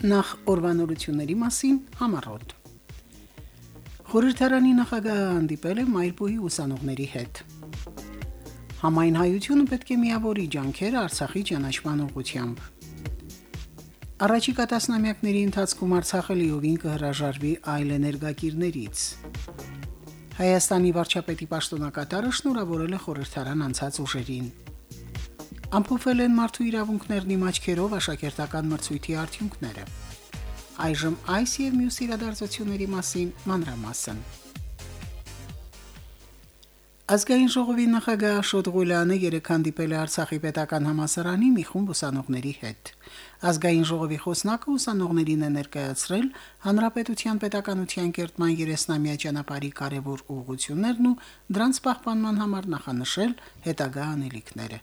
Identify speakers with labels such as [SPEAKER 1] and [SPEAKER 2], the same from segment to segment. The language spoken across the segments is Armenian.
[SPEAKER 1] Նախ օրվանորությունների մասին համառոտ։ Խորհրդարանի նախագահը հանդիպել է Մայրբույի ուսանողների հետ։ Համայն հայությունը պետք է միավորի ջանքերը Արցախի ճանաչման ուղղությամբ։ Առաջիկա տասնամյակների ընթացքում Արցախը լիովին կհրաժարվի այլ էներգակիրներից։ Հայաստանի վարչապետի պաշտոնակատարը շնորհավորել է խորհրդարան անցած ուժերին։ Ամփոփվել են մարդու իրավունքներն իմ աչքերով աշակերտական մրցույթի արդյունքները։ Այժմ այս եւ մյուս իրադարձությունների մասին մանրամասն։ Ազգային ժողովի նախագահ Աշոտ Ղուլյանը երեկ հանդիպել է Արցախի պետական համասարանի մի խումբ ուսանողների հետ։ Ազգային ժողովի խոսնակը ուսանողներին է ներկայացրել հանրապետության պետականության կերտման 30-ամյա ճանապարհի կարևոր ուղղություններն ու դրանց պահպանման համար նախանշել հետագա անելիքները։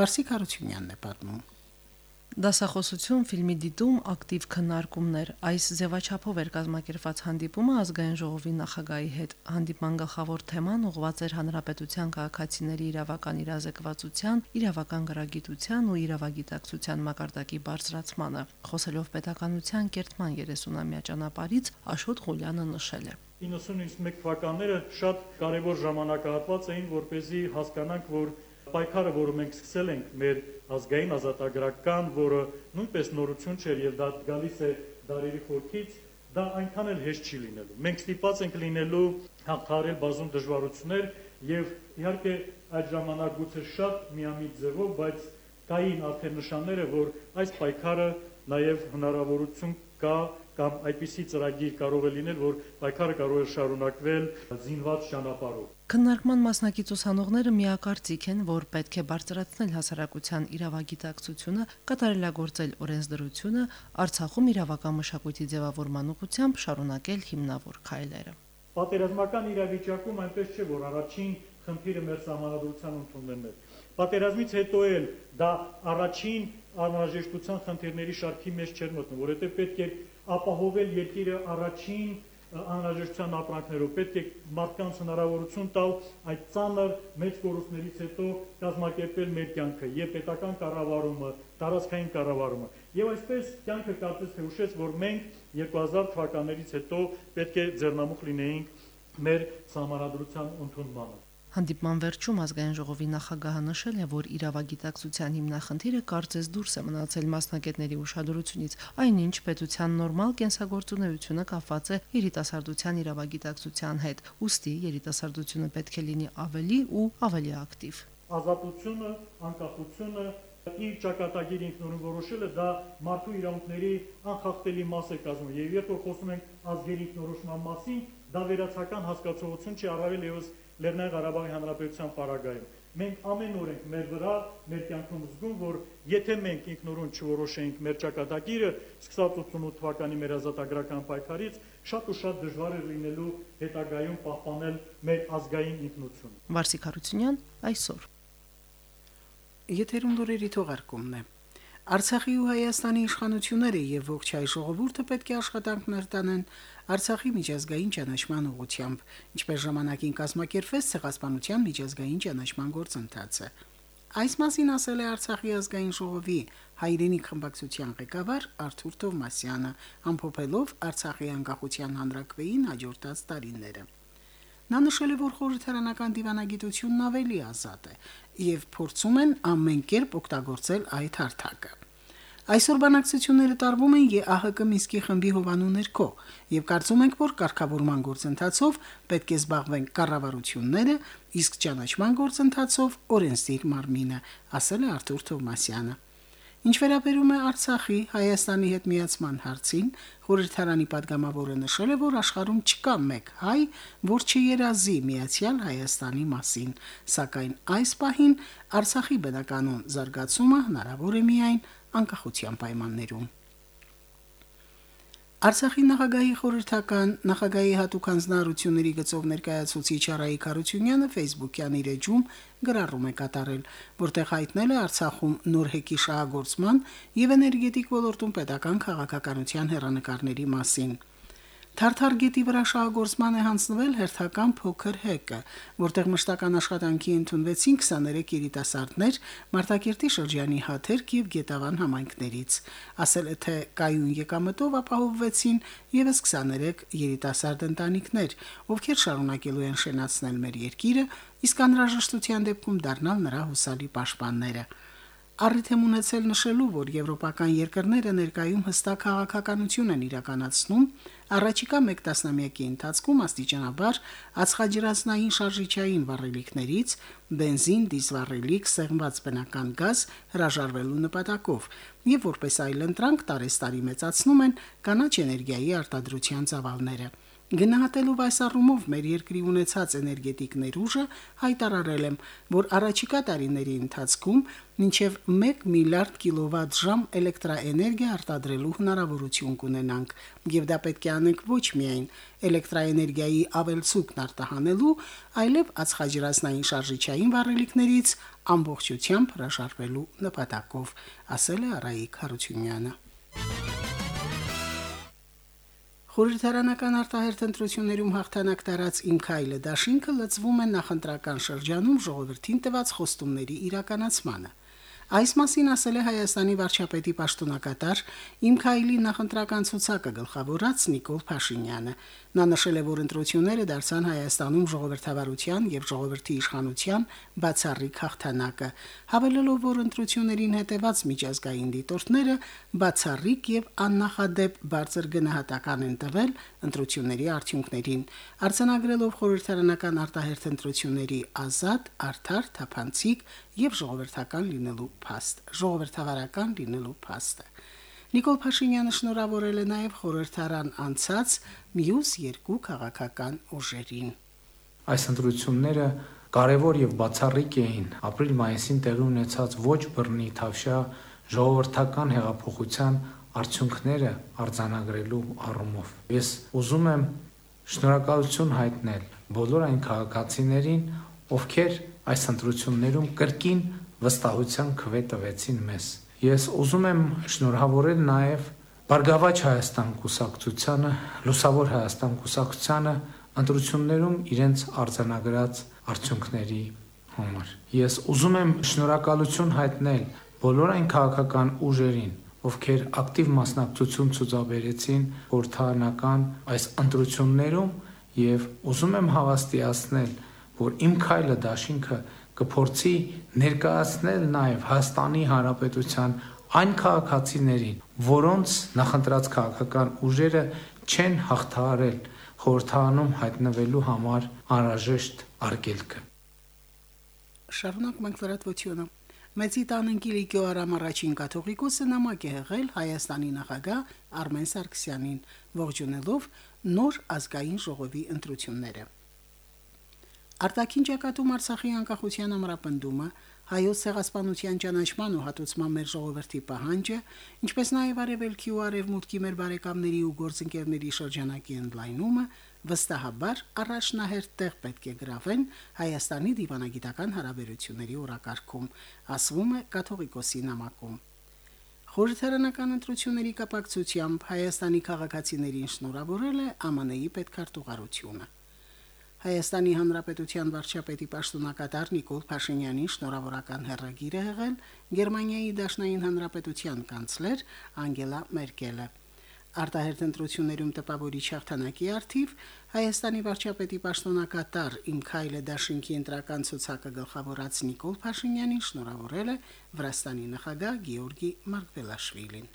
[SPEAKER 1] Վարսիկ Հարությունյանն է պատմում։
[SPEAKER 2] Դասախոսություն, ֆիլմի դիտում, ակտիվ քննարկումներ։ Այս ձևաչափով էր կազմակերպված հանդիպումը ազգային ժողովի նախագահի հետ։ Հանդիպման գլխավոր թեման ուղղված էր հանրապետության քաղաքացիների իրավական իրազեկվածության, իրավական գրագիտության ու իրավագիտակցության մակարդակի բարձրացմանը։ Խոսելով պետականության կերտման 30-ամյա ճանապարից Աշոտ Ղուլյանը նշել է.
[SPEAKER 3] 91 թվականները շատ կարևոր ժամանակահատված էին, որ เป զի հասկանանք, որ պայքարը, որը մենք սկսել ենք մեր ազգային ազատագրական, որը նույնպես նորություն չէր եւ դա գալիս է դարերի խորքից, դա այնքան էլ հեշտ չի լինելու։ Մենք ստիպված ենք լինելու հաղթարել բազում դժվարություններ եւ իհարկե այդ ժամանակ գուցե շատ միամիտ ձևով, բայց կային արդեն նշանները, որ այս պայքարը նաեւ հնարավորություն կա կամ այդպիսի ծրագիր կարող է լինել, որ պայքարը կարող է շարունակվել զինված ճանապարհով։
[SPEAKER 2] Քննարկման մասնակից ուսանողները միակարծիք են, որ պետք է բարձրացնել հասարակության իրավագիտակցությունը, կատարելագործել օրենսդրությունը, Արցախում իրավական մշակույթի ձևավորման ուղղությամբ շարունակել հիմնավոր քայլերը։
[SPEAKER 3] Պատերազմական իրավիճակում այնպես չէ, որ առաջին խնդիրը մեր համանadrության ընդունելն է։ Պատերազմից հետո էլ դա առաջին անհրաժեշտության խնդիրների շարքի մեջ չէր մտնում, որովհետև պետք է ապահովել երկիրը առաջին անհրաժեշտության ապրանքներով պետք է մարդկանց հնարավորություն տալ այդ ծանր մեծ կորուստներից հետո կազմակերպել մեր կյանքը եւ պետական կառավարումը, տարածքային կառավարումը։ Եվ այսպես կյանքը կարծես թե ուշեց, որ մենք 2000 թվականներից հետո պետք է ձեռնամուխ լինեինք մեր համանadrության ընդունմանը։
[SPEAKER 2] Հանդիպման վերջում ազգային ժողովի նախագահը նշել է, որ իրավագիտակցության հիմնախնդիրը կարծես դուրս է մնացել մասնակետների ուշադրությունից, այնինչ պետության նորմալ կենսագործունեությունը կապված է երիտասարդության իրավագիտակցության հետ։ Ոստի երիտասարդությունը պետք է լինի ավելի ու ավելի ակտիվ։
[SPEAKER 3] Ազատությունը, անկախությունը իր ճակատագիր ինքնուրույն որոշելը դա մարդու իրավունքների անխախտելի մաս է կազմում եւ երբ որ խոսում ենք ազգերի ինքնորոշման մասին դա վերացական հասկացողություն չի առավել եւս Լեռնային Ղարաբաղի Հանրապետության պարագայում։ Մենք ամեն օր ենք մեր վրա, մեր կյանքում զգում, որ եթե մենք ինքնուրույն չորոշենք մեր ճակատագիրը, սկսած 88 թվականի մեր ազատագրական պայքարից, շատ ու շատ դժվար է լինելու հետագայում պահպանել մեր ազգային ինքնությունը։
[SPEAKER 2] Վարսիկ Հարությունյան այսօր։
[SPEAKER 1] Եթերում լուրերի թողարկումն է։ Արցախի ու Հայաստանի իշխանությունները եւ ողջ հայ ժողովուրդը պետք է աշխատանքներ տանեն Արցախի միջազգային ճանաչման ուղղությամբ, ինչպես ժամանակին կազմակերպվեց ցեղասպանության միջազգային ճանաչման գործընթացը։ Այս մասին ասել է Արցախի ազգային ժողովի հայրենիք խմբակցության ղեկավար Արթուր Թովմասյանը, ամփոփելով Արցախի անկախության հանրակրվեին հաջորդած տարիները։ Նա նշել է, որ խորհրդարանական դիվանագիտությունն ավելի ազատ է եւ փորձում են ամեն կերպ օգտագործել այդ հարթակը։ Այսօր բանակցությունները տարվում են ԵԱՀԿ Մինսկի խմբի հովանու ներքո եւ կարծում ենք, որ կարգավորման գործընթացով պետք է զբաղվեն կառավարությունները, իսկ ճանաչման գործընթացով օրենսդիր մարմինը, ասել է Արթուր Թովմասյանը։ Ինչ վերաբերում է Արցախի Հայաստանի հետ միացման հարցին, խորհրդարանի падգամավորը նշել է, որ աշխարհում չկա մեկ հայ, որ չերազի միացյալ Հայաստանի մասին, սակայն այս պահին Արցախի բնականոն զարգացումը հնարավոր է միայն անկախության պայմաններում։ Արցախի նախագահի խորհրդական նախագահի հատուկ հանձնարարությունների գծով ներկայացուցիչ Արայիկ Հարությունյանը Facebook-յան իր էջում գրառում է կատարել, որտեղ հայտնել է Արցախում նոր հեկի շահագործման եւ էներգետիկ ոլորտում պետական քաղաքականության հերանեկարների մասին։ Թարթարգետի վրա շահագործման է հանձնվել հերթական փոքր հեկը, որտեղ մշտական աշխատանքի ընդունվեցին 23 երիտասարդներ Մարտակերտի շրջանի Հաթերք եւ Գետավան համայնքներից։ Ասել է թե կայուն եկամտով ապահովվեցին եւս 23 երիտասարդ ընտանիքներ, ովքեր շարունակելու են շենացնել մեր երկիրը, իսկ անհրաժեշտության դեպքում դառնալ նրա հուսալի պաշտպանները։ Առիթ եմ ունեցել նշելու, որ եվրոպական երկրները ներկայում հստակ քաղաքականություն են իրականացնում Առաջիկա 1 տասնամյակի ընթացքում աստիճանաբար ածխաջրածնային շարժիչային վառելիքներից բենզին, դիզվառելիք, սեղմված բնական գազ հրաժարվելու նպատակով եւ որպես այլ ընտրանք տարեստարի մեծացնում են կանաչ էներգիայի արտադրության ծավալները։ Գնահատելով այս առումով մեր երկրի ունեցած էներգետիկ ներուժը հայտարարել եմ, որ առաջիկա տարիների ընթացքում մինչև 1 միլիարդ կիլովատ ժամ էլեկտրաէներգիա արտադրելու հնարավորություն կունենանք, եւ դա պետք է անենք ոչ միայն էլեկտրաէներգիայի ավելցուկն արտահանելու, այլև ածխաջրածնային շարժիչային վառելիքներից ամբողջությամբ հրաժարվելու նպատակով, ասել է Արայիկ Հարությունյանը։ Խորհրդարանական արտահերտ ընտրություններում հաղթանակ տարած Ինքայլը Դաշինքը լծվում է նախընտրական շրջանում ժողովրդին տված խոստումների իրականացմանը։ Այս մասին ասել է Հայաստանի վարչապետի պաշտոնակատար Իմ Քայլի նախընտրական ցուցակը գլխավորած Նիկոլ Փաշինյանը։ Նա նշել է, որ ընտրությունները դարձան Հայաստանում ժողովրդավարության եւ ժողովրդի իշխանության բացառիկ հաղթանակը, հավելելով, որ ընտրություններին հետևած միջազգային դիտորդները բացառիկ եւ աննախադեպ բարձր գնահատական են տվել ընտրությունների արդյունքներին, արձանագրելով խորհրդարանական արտահերթ ընտրությունների ազատ, արդար, թափանցիկ եւ ժողովրդական լինելու փաստ, ժողովրդավարական լինելու փաստը։ Նիկոլ Փաշինյանը շնորհավորել է նաև խորհրդարան անցած մյուս երկու քաղաքական ուժերին։
[SPEAKER 4] Այս ընտրությունները կարևոր եւ բացառիկ էին ապրիլ-մայիսին տեղի ունեցած ոչ բռնի թավշյա ժողովրդական հեղափոխության արդյունքները արձանագրելու առումով։ Ես ուզում եմ շնորհակալություն հայտնել բոլոր այն քաղաքացիներին, ովքեր այս ընտրություններում կրկին վստահության քվե տվեցին մեզ։ Ես ուզում եմ շնորհավորել նաև Բարգավաճ Հայաստան կուսակցությանը, Լուսավոր Հայաստան կուսակցությանը ընտրություններում իրենց արձանագրած արդյունքների համար։ Ես ուզում եմ շնորհակալություն հայտնել բոլոր այն քաղաքական ուժերին, ովքեր ակտիվ մասնակցություն ցուցաբերեցին խորհրդարանական այս ընտրություններում եւ ուզում եմ հավաստիացնել, որ իմ քայլը դաշինքը կփորձի ներկայացնել նաև Հայաստանի Հանրապետության այն քաղաքացիներին, որոնց նախընտրած քաղաքական ուժերը չեն հաղթահարել խորհրդանում հայտնվելու համար անհրաժեշտ արգելքը։
[SPEAKER 1] Շարունակ մենք լրատվությունը։ Մեծի տանընկի Գյոարամ առաջին կաթողիկոսը նամակ է հղել Հայաստանի նախագահ Արմեն Սարգսյանին, ողջունելով նոր ազգային ժողովի ընտրությունները։ Արտաքին ճակատում Արցախի անկախության ամրապնդումը, հայոց ցեղասպանության ճանաչման ու հատուցման մեր ժողովրդի պահանջը, ինչպես նաև արևելքի ու արևմուտքի մեր բարեկամների ու գործընկերների շրջանակի ընդլայնումը վստահաբար առաջնահերթ տեղ պետք է գրավեն Հայաստանի դիվանագիտական հարաբերությունների օրակարգում, ասվում է կաթողիկոսի նամակում։ Խորհրդարանական ընտրությունների կապակցությամբ Հայաստանի քաղաքացիներին շնորհավորել է ԱՄՆ-ի պետքարտուղարությունը։ Հայաստանի Հանրապետության վարչապետի պաշտոնակատար Նիկոլ Փաշինյանին շնորհավորական հերրագիր է եղել Գերմանիայի Դաշնային Հանրապետության կանցլեր Անգելա Մերկելը։ Արտահերտ ընտրություններում տպավորիչ հաղթանակի արդիվ Հայաստանի վարչապետի պաշտոնակատար Իմքայլը Դաշինքի ընտրական ցուցակը գլխավորած Նիկոլ Փաշինյանին շնորհավորել է Վրաստանի նախագահ Գեորգի Մարգվելաշվիլին։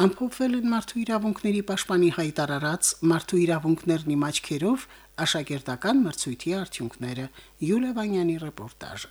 [SPEAKER 1] Ամփոփվել են մարդու իրավունքների պաշտպանի հայտարարած մարդու իրավունքներն իմ աչքերով աշակերտական մրցույթի արդյունքները Յուլիա Վանյանի ռեպորտաժը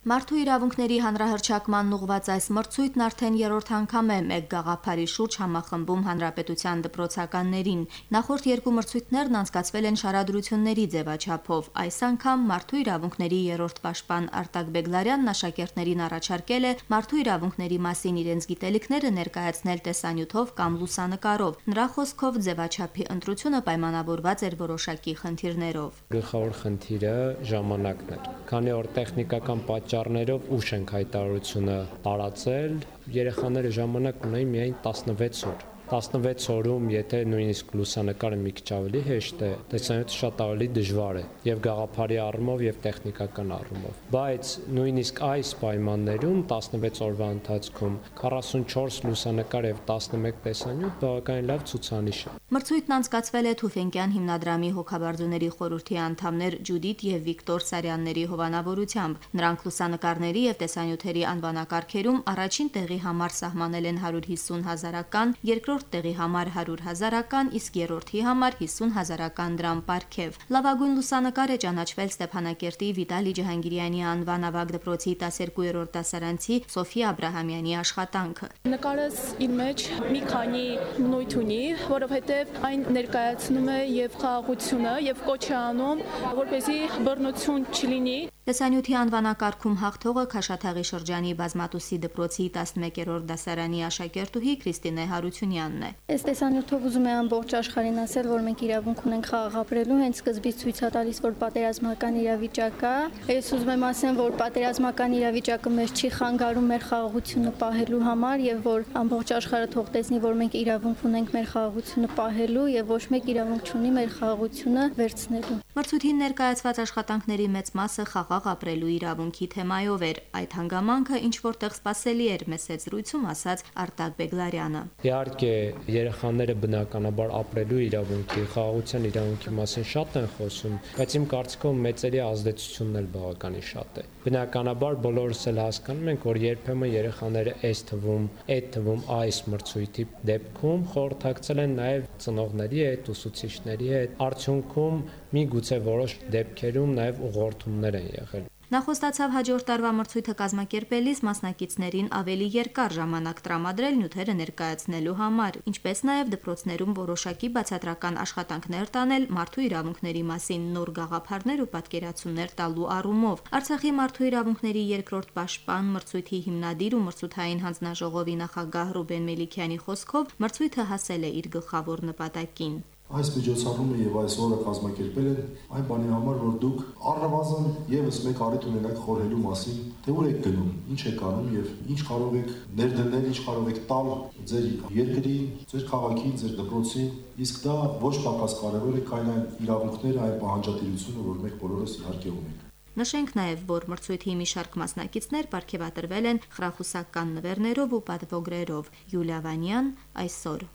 [SPEAKER 5] Մարդու իրավունքների հանրահրճակման ուղված այս մրցույթն արդեն երրորդ անգամ է մեկ գաղափարի շուրջ համախմբում հանրապետության դպրոցականներին։ Նախորդ երկու մրցույթներն անցկացվել են շարադրությունների ձևաչափով։ Այս անգամ մարդու իրավունքների երրորդ պաշտպան Արտակ Բեգլարյանն աշակերտներին առաջարկել է մարդու իրավունքների մասին իրենց գիտելիքները ներկայացնել տեսանյութով կամ լուսանկարով։ Նրա խոսքով ձևաչափի ընտրությունը պայմանավորված էր որոշակի խնդիրներով։
[SPEAKER 6] Գլխավոր խնդիրը ժամանակն էր։ Քանի որ տեխնիկական պատճառ պատճառներով ուշ ենք հայտարարությունը տարածել։ Երեխաները ժամանակ ունեին միայն 16 օր 16 օրում, եթե նույնիսկ լուսանկարը մի քիչ ավելի հեշտ է, տեսանյութը շատ ավելի դժվար է եւ գաղափարի առումով եւ տեխնիկական առումով։ Բայց նույնիսկ այս պայմաններում 16 օրվա ընթացքում 44 լուսանկար եւ 11 տեսանյութ բավականին լավ ցուցանիշ է։
[SPEAKER 5] Մրցույթն անցկացվել է Թուֆենկյան հիմնադրամի հոգաբարձուների խորհրդի անդամներ Ջուդիթ եւ Վիկտոր Սարյանների հովանավորությամբ։ Նրանք լուսանկարների եւ տեսանյութերի անվանակարգերում առաջին տեղի համար սահմանել են 150 հազարական, երկրորդ երկրորդ տեղի համար 100 հազարական, իսկ երրորդի համար 50 հազարական դրամ պարգև։ Լավագույն լուսանկար է ճանաչվել Ստեփանակերտի Վիտալի Ջահանգիրյանի անվան ավագ դպրոցի 12-րդ դասարանցի Սոֆիա Աբ รา համյանի աշխատանքը։
[SPEAKER 7] Նկարս իր մեջ մի քանի նույթ ունի, որովհետև այն ներկայացնում է եւ խաղաղությունը եւ կոչ է անում, որպեսզի բռնություն չլինի
[SPEAKER 5] Տեսանյութի անվանակարգում հաղթողը Քաշաթաղի շրջանի Բազմատուսի դպրոցի 11-րդ դասարանի աշակերտուհի Քրիստինե Հարությունյանն է։
[SPEAKER 8] Այս տեսանյութով ուզում եմ ամբողջ աշխարհին ասել, որ մենք իրավունք ունենք խաղաղ ապրելու, հենց սկզբից ցույց է տալիս, որ պատերազմական իրավիճակ է։ Ես ուզում եմ ասեմ, որ պատերազմական իրավիճակը մեզ չի խանգարում մեր խաղաղությունը պահելու համար եւ որ ամբողջ աշխարհը թող տեսնի, որ մենք իրավունք ունենք մեր խաղաղությունը պահելու եւ ոչ մեկ իրավունք չունի մեր խաղաղությունը վերցնելու։
[SPEAKER 5] Մրցույթին ներկայացված աշխատանքների մեծ մասը խաղաղ խաղաղ ապրելու իրավունքի թեմայով էր։ Այդ հանգամանքը ինչ որտեղ սпасելի էր մեսեջ զրույցում ասաց Արտակ Բեգլարյանը։
[SPEAKER 6] Իհարկե, երեխաները բնականաբար ապրելու իրավունքի, խաղաղության իրավունքի մասին շատ են խոսում, բայց իմ կարծիքով մեծերի ազդեցությունն էլ բավականին շատ է։ Բնականաբար բոլորս էլ հասկանում ենք, որ երբեմն երեխաները այս թվում, այդ թվում այս մրցույթի դեպքում խորհրդակցել են նաև ծնողների հետ, ուսուցիչների հետ։ Արդյունքում մի գուցե որոշ դեպքերում նաև ուղղորդումներ են եղել
[SPEAKER 5] Նախոստացավ հաջորդ տարվա մրցույթը կազմակերպելիս մասնակիցներին ավելի երկար ժամանակ տրամադրել նյութերը ներկայացնելու համար, ինչպես նաև դպրոցներում որոշակի բացատրական աշխատանքներ տանել մարդու իրավունքների մասին նոր գաղափարներ ու պատկերացումներ տալու առումով։ Արցախի մարդու իրավունքների երկրորդ պաշտպան մրցույթի հիմնադիր ու մրցութային հանձնաժողովի նախագահ Ռուբեն Մելիքյանի խոսքով մրցույթը հասել է իր գլխավոր նպատակին։
[SPEAKER 9] Այս միջոցառումը եւ այս օրը կազմակերպել են այն բանի համար, որ դուք առնվազն եւս մեկ առիթ ունենաք խորհելու մասին, թե ուր եք գնում, ինչ եք անում եւ ինչ կարող եք ներդնել, ինչ կարող եք տալ ձեր երկրին, ձեր քաղաքին, ձեր դպրոցին, իսկ դա ոչ պակաս կարևոր է, քան այն իրավունքները, այն պահանջատիրությունը, որ մենք բոլորս իհարկե ունենք։
[SPEAKER 5] Նշենք նաև, որ մրցույթի մի շարք մասնակիցներ ապարգևատրվել են խրախուսական նվերներով ու պատվոգրերով։ Յուլիա Վանյան այսօր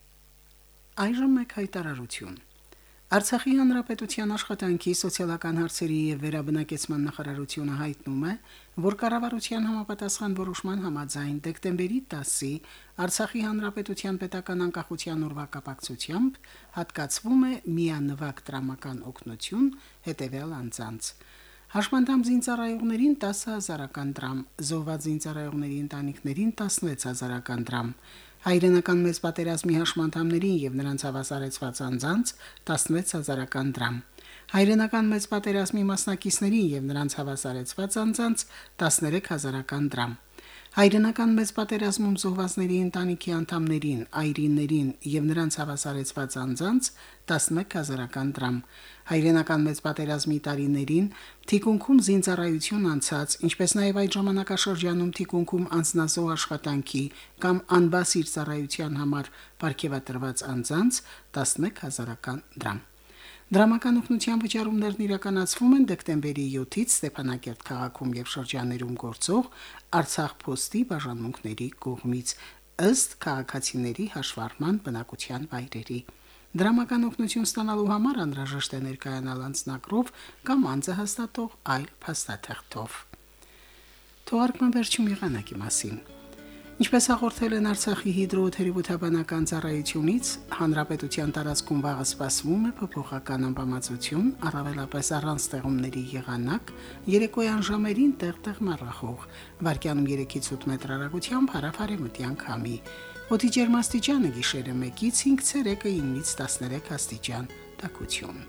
[SPEAKER 1] Այժմ մեկ հայտարարություն։ Արցախի հանրապետության աշխատանքի սոցիալական հարցերի եւ վերաբնակեցման նախարարությունը հայտնում է, որ կառավարության համապատասխան որոշման համաձայն դեկտեմբերի 10-ի Արցախի հանրապետության պետական անկախության օրվա կապակցությամբ հատկացվում է միանվագ դրամական օգնություն հետեւյալ անձանց. Հաշմանդամ զինծառայողներին 10000-ական դրամ, զոհված զինծառայողների ընտանիքներին 16000-ական դրամ, հայրենական մեծ պատերազմի հաշմանդամներին եւ նրանց հավասարեցված անձանց 16000-ական դրամ հայրենական մեծ պատերազմի մասնակիցներին եւ նրանց հավասարեցված անձանց 13000-ական դրամ հայրենական մեծ պատերազմում զոհվածների ընտանիքի անդամներին, այրիններին եւ նրանց հավասարեցված անձանց 11000-ական դրամ հայրենական մեծ պատերազմի տարիներին թիկունքում զինծառայություն անցած, ինչպես նաև այդ ժամանակաշրջանում թիկունքում անձնազոհ աշխատանքի կամ անբասիր ծառայության համար ապարգևատրված անձանց 11000-ական դրամ։ Դրամական օգնության վճարումներն իրականացվում են դեկտեմբերի 7-ից Ստեփանակերտ քաղաքում եւ շրջաներում գործող Արցախ փոստի բաժանմունքների կողմից ըստ քաղաքացիների հաշվառման բնակության վայրերի։ Դրամական օգնություն ստանալու համար անհրաժեշտ է ներկայանալ անձնագրով կամ անձը հաստատող այլ փաստաթղթով։ Թողարկման վերջում եղանակի մասին։ Ինչպես հաղորդել են Արցախի հիդրոթերապևտաբանական ծառայությունից, հանրապետության տարածքում վաղը սպասվում է փոփոխական ամպամածություն, առավելապես առանց ստեղումների եղանակ, երեկոյան ժամերին տեղ-տեղ մռախող, վարկյանում 3-ից 8 մետր հեռագությամբ հարավարեմտյան քամի։ Օդի ջերմաստիճանը գիշերը 1-ից 5 ցերեկը 9-ից 13 աստիճան։ Տակություն։